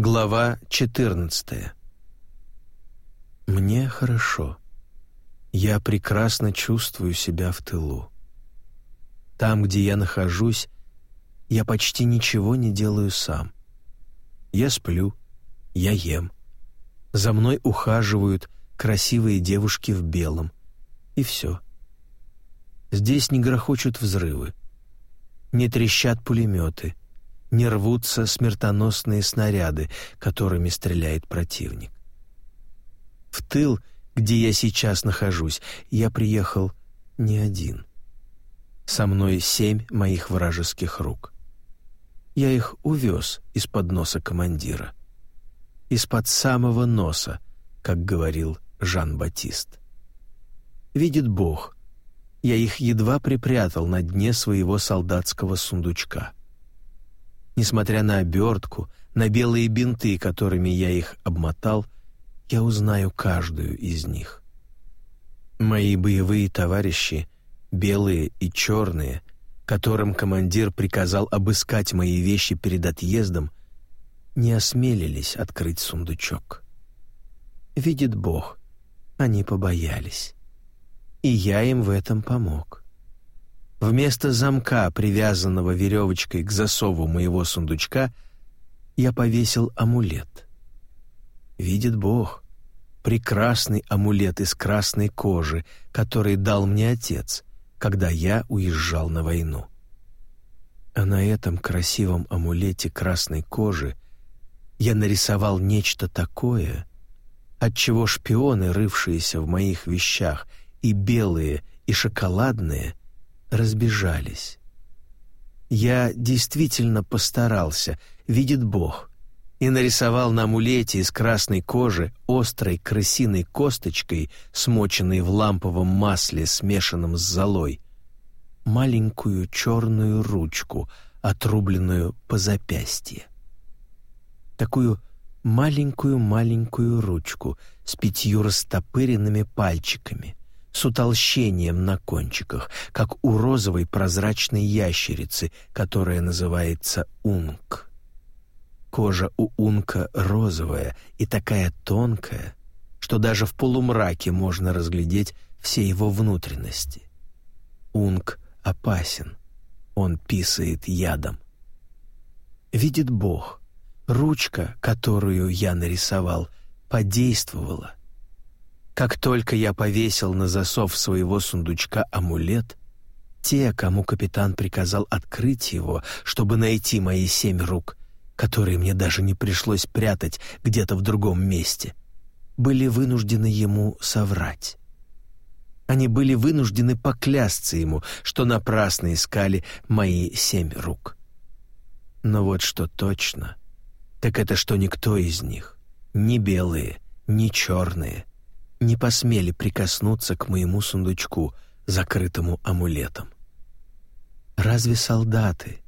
Глава 14 Мне хорошо. Я прекрасно чувствую себя в тылу. Там, где я нахожусь, я почти ничего не делаю сам. Я сплю, я ем. За мной ухаживают красивые девушки в белом. И все. Здесь не грохочут взрывы, не трещат пулеметы, не рвутся смертоносные снаряды, которыми стреляет противник. В тыл, где я сейчас нахожусь, я приехал не один. Со мной семь моих вражеских рук. Я их увез из-под носа командира. Из-под самого носа, как говорил Жан-Батист. Видит Бог, я их едва припрятал на дне своего солдатского сундучка. Несмотря на обертку, на белые бинты, которыми я их обмотал, я узнаю каждую из них. Мои боевые товарищи, белые и черные, которым командир приказал обыскать мои вещи перед отъездом, не осмелились открыть сундучок. Видит Бог, они побоялись. И я им в этом помог. Вместо замка, привязанного веревочкой к засову моего сундучка, я повесил амулет. Видит Бог, прекрасный амулет из красной кожи, который дал мне отец, когда я уезжал на войну. А на этом красивом амулете красной кожи я нарисовал нечто такое, от чего шпионы, рывшиеся в моих вещах, и белые, и шоколадные, разбежались. Я действительно постарался, видит Бог, и нарисовал на амулете из красной кожи острой крысиной косточкой, смоченной в ламповом масле, смешанном с золой, маленькую черную ручку, отрубленную по запястье. Такую маленькую-маленькую ручку с пятью растопыренными пальчиками, с утолщением на кончиках, как у розовой прозрачной ящерицы, которая называется унк. Кожа у унка розовая и такая тонкая, что даже в полумраке можно разглядеть все его внутренности. Унк опасен, он писает ядом. Видит Бог, ручка, которую я нарисовал, подействовала, как только я повесил на засов своего сундучка амулет, те, кому капитан приказал открыть его, чтобы найти мои семь рук, которые мне даже не пришлось прятать где-то в другом месте, были вынуждены ему соврать. Они были вынуждены поклясться ему, что напрасно искали мои семь рук. Но вот что точно, так это что никто из них, ни белые, ни черные, не посмели прикоснуться к моему сундучку, закрытому амулетом. Разве солдаты,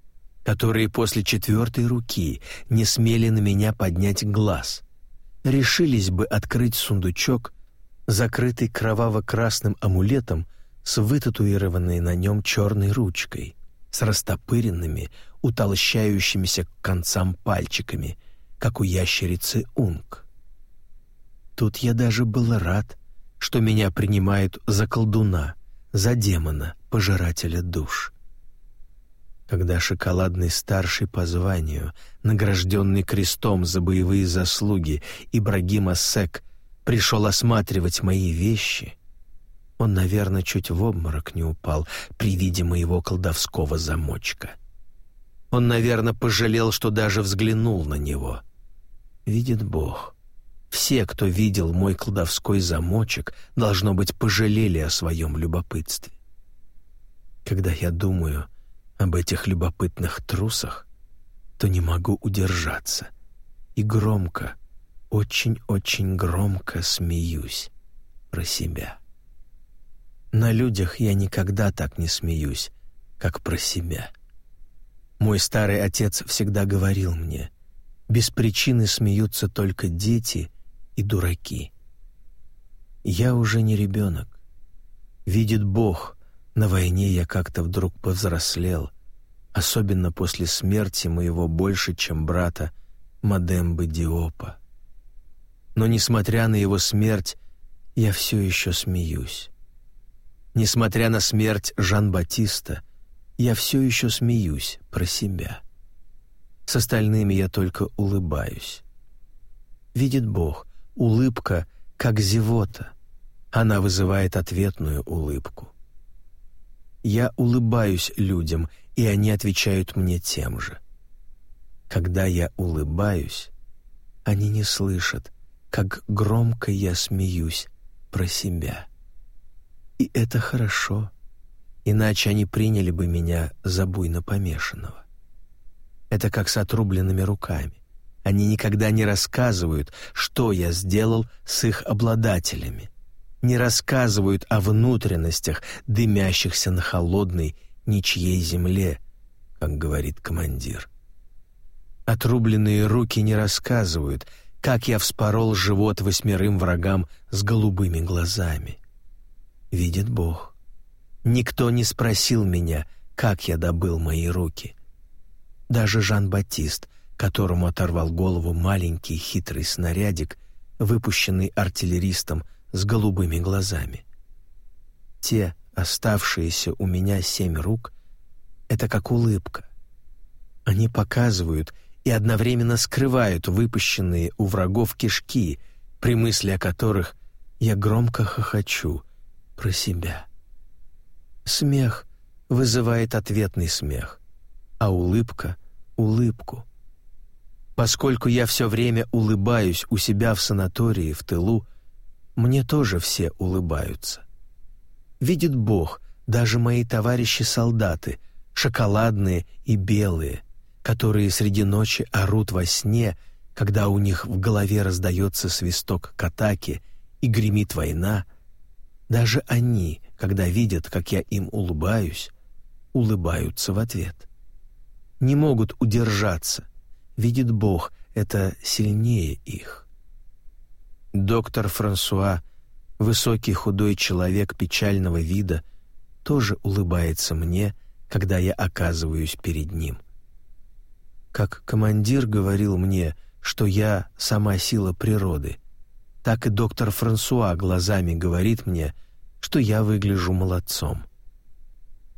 которые после четвертой руки не смели на меня поднять глаз, решились бы открыть сундучок, закрытый кроваво-красным амулетом с вытатуированной на нем черной ручкой, с растопыренными, утолщающимися к концам пальчиками, как у ящерицы унг? Тут я даже был рад, что меня принимают за колдуна, за демона, пожирателя душ. Когда шоколадный старший по званию, награжденный крестом за боевые заслуги, Ибрагим Ассек пришел осматривать мои вещи, он, наверное, чуть в обморок не упал при виде моего колдовского замочка. Он, наверное, пожалел, что даже взглянул на него. Видит Бог — все, кто видел мой колдовской замочек, должно быть, пожалели о своем любопытстве. Когда я думаю об этих любопытных трусах, то не могу удержаться и громко, очень-очень громко смеюсь про себя. На людях я никогда так не смеюсь, как про себя. Мой старый отец всегда говорил мне, без причины смеются только дети и дураки. Я уже не ребенок. Видит Бог, на войне я как-то вдруг повзрослел, особенно после смерти моего больше, чем брата, Мадембы Диопа. Но, несмотря на его смерть, я все еще смеюсь. Несмотря на смерть Жан-Батиста, я все еще смеюсь про себя. С остальными я только улыбаюсь. Видит Бог, улыбка как зевота. Она вызывает ответную улыбку. Я улыбаюсь людям, и они отвечают мне тем же. Когда я улыбаюсь, они не слышат, как громко я смеюсь про себя. И это хорошо, иначе они приняли бы меня за буйно помешанного. Это как с отрубленными руками. Они никогда не рассказывают, что я сделал с их обладателями. Не рассказывают о внутренностях, дымящихся на холодной ничьей земле, как говорит командир. Отрубленные руки не рассказывают, как я вспорол живот восьмерым врагам с голубыми глазами. Видит Бог. Никто не спросил меня, как я добыл мои руки. Даже Жан-Батист, которому оторвал голову маленький хитрый снарядик, выпущенный артиллеристом с голубыми глазами. Те, оставшиеся у меня семь рук, это как улыбка. Они показывают и одновременно скрывают выпущенные у врагов кишки, при мысли о которых я громко хохочу про себя. Смех вызывает ответный смех, а улыбка — улыбку. Поскольку я все время улыбаюсь у себя в санатории в тылу, мне тоже все улыбаются. Видит Бог, даже мои товарищи-солдаты, шоколадные и белые, которые среди ночи орут во сне, когда у них в голове раздается свисток к атаке и гремит война, даже они, когда видят, как я им улыбаюсь, улыбаются в ответ. Не могут удержаться. Видит Бог, это сильнее их. Доктор Франсуа, высокий худой человек печального вида, тоже улыбается мне, когда я оказываюсь перед ним — как командир говорил мне, что я сама сила природы, так и доктор Франсуа глазами говорит мне, что я выгляжу молодцом.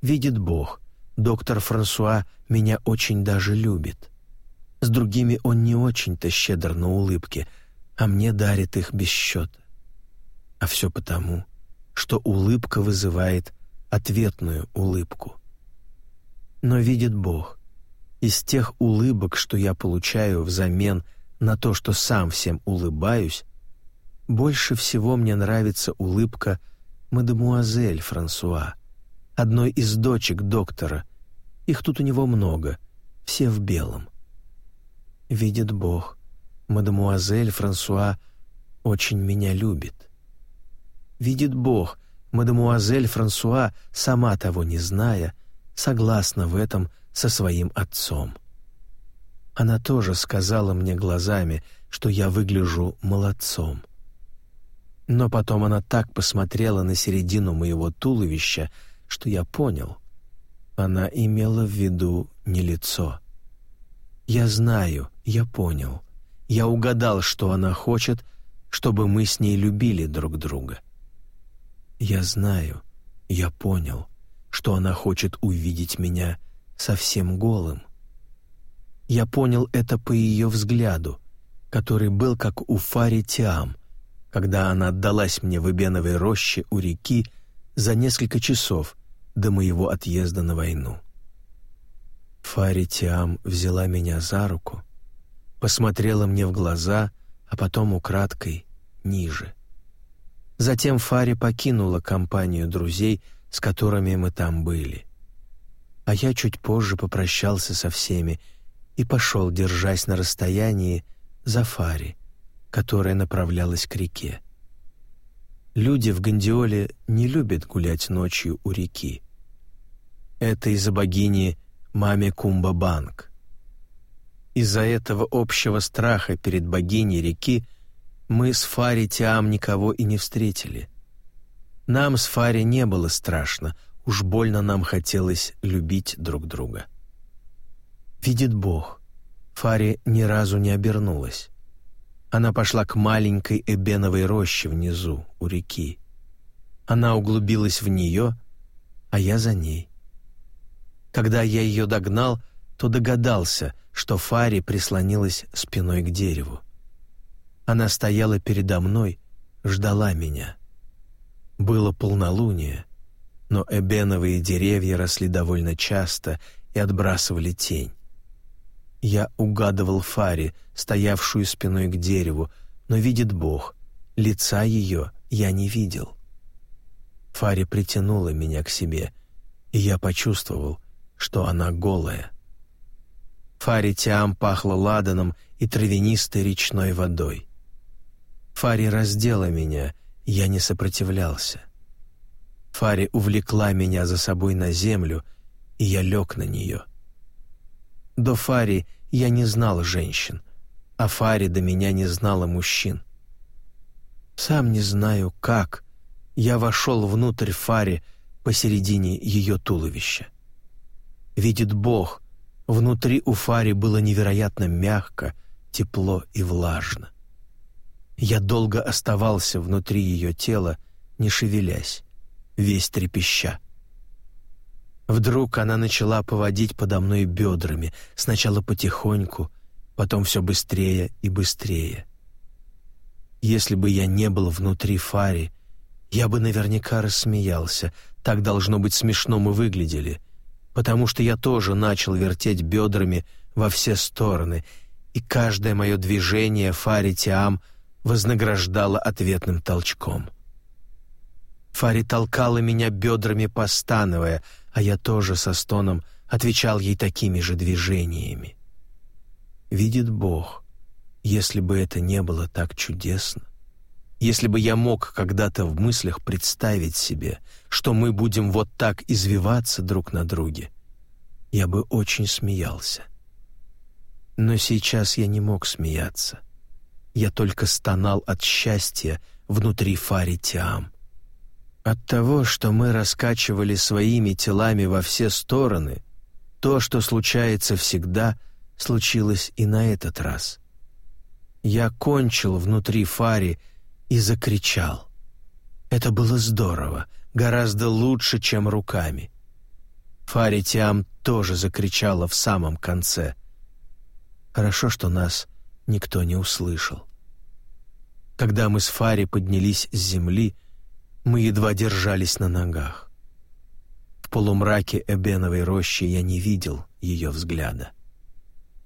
Видит Бог, доктор Франсуа меня очень даже любит. С другими он не очень-то щедр на улыбки, а мне дарит их без счета. А все потому, что улыбка вызывает ответную улыбку. Но видит Бог, из тех улыбок, что я получаю взамен на то, что сам всем улыбаюсь, больше всего мне нравится улыбка мадемуазель Франсуа, одной из дочек доктора. Их тут у него много, все в белом. Видит Бог, мадемуазель Франсуа очень меня любит. Видит Бог, мадемуазель Франсуа, сама того не зная, согласна в этом со своим отцом. Она тоже сказала мне глазами, что я выгляжу молодцом. Но потом она так посмотрела на середину моего туловища, что я понял. Она имела в виду не лицо. Я знаю, я понял. Я угадал, что она хочет, чтобы мы с ней любили друг друга. Я знаю, я понял, что она хочет увидеть меня совсем голым. Я понял это по ее взгляду, который был как у Фари Тиам, когда она отдалась мне в Эбеновой роще у реки за несколько часов до моего отъезда на войну. Фари Тиам взяла меня за руку, посмотрела мне в глаза, а потом украдкой ниже. Затем Фари покинула компанию друзей, с которыми мы там были а я чуть позже попрощался со всеми и пошел, держась на расстоянии, за Фари, которая направлялась к реке. Люди в Гандиоле не любят гулять ночью у реки. Это из-за богини Маме Кумба-Банк. Из-за этого общего страха перед богиней реки мы с Фари Тиам никого и не встретили. Нам с Фари не было страшно — Уж больно нам хотелось любить друг друга. Видит Бог, Фари ни разу не обернулась. Она пошла к маленькой эбеновой роще внизу, у реки. Она углубилась в нее, а я за ней. Когда я ее догнал, то догадался, что Фари прислонилась спиной к дереву. Она стояла передо мной, ждала меня. Было полнолуние, но эбеновые деревья росли довольно часто и отбрасывали тень. Я угадывал Фари, стоявшую спиной к дереву, но видит Бог, лица ее я не видел. Фари притянула меня к себе, и я почувствовал, что она голая. Фари Тиам пахла ладаном и травянистой речной водой. Фари раздела меня, я не сопротивлялся. Фари увлекла меня за собой на землю, и я лег на нее. До Фари я не знал женщин, а Фари до меня не знала мужчин. Сам не знаю, как я вошел внутрь Фари посередине ее туловища. Видит Бог, внутри у Фари было невероятно мягко, тепло и влажно. Я долго оставался внутри ее тела, не шевелясь, весь трепеща. Вдруг она начала поводить подо мной бедрами, сначала потихоньку, потом все быстрее и быстрее. Если бы я не был внутри Фари, я бы наверняка рассмеялся, так должно быть смешно мы выглядели, потому что я тоже начал вертеть бедрами во все стороны, и каждое мое движение Фари Тиам вознаграждало ответным толчком. Фари толкала меня бедрами, постановая — а я тоже со стоном отвечал ей такими же движениями. Видит Бог, если бы это не было так чудесно, если бы я мог когда-то в мыслях представить себе, что мы будем вот так извиваться друг на друге, я бы очень смеялся. Но сейчас я не мог смеяться. Я только стонал от счастья внутри Фари Тиам. От того, что мы раскачивали своими телами во все стороны, то, что случается всегда, случилось и на этот раз. Я кончил внутри Фари и закричал. Это было здорово, гораздо лучше, чем руками. Фари Тиам тоже закричала в самом конце. Хорошо, что нас никто не услышал. Когда мы с Фари поднялись с земли, мы едва держались на ногах. В полумраке эбеновой рощи я не видел ее взгляда.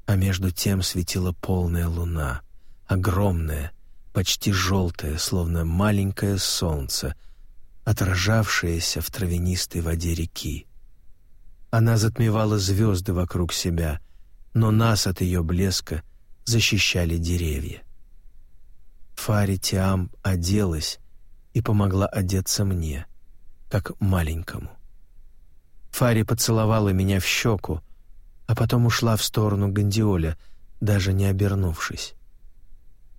А между тем светила полная луна, огромная, почти желтая, словно маленькое солнце, отражавшееся в травянистой воде реки. Она затмевала звезды вокруг себя, но нас от ее блеска защищали деревья. Фари Тиам оделась, и помогла одеться мне, как маленькому. Фари поцеловала меня в щеку, а потом ушла в сторону Гандиоля, даже не обернувшись.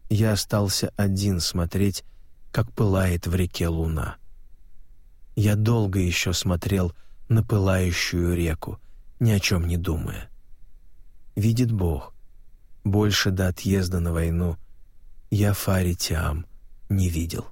Я остался один смотреть, как пылает в реке луна. Я долго еще смотрел на пылающую реку, ни о чем не думая. Видит Бог, больше до отъезда на войну я Фари Тиам не видел.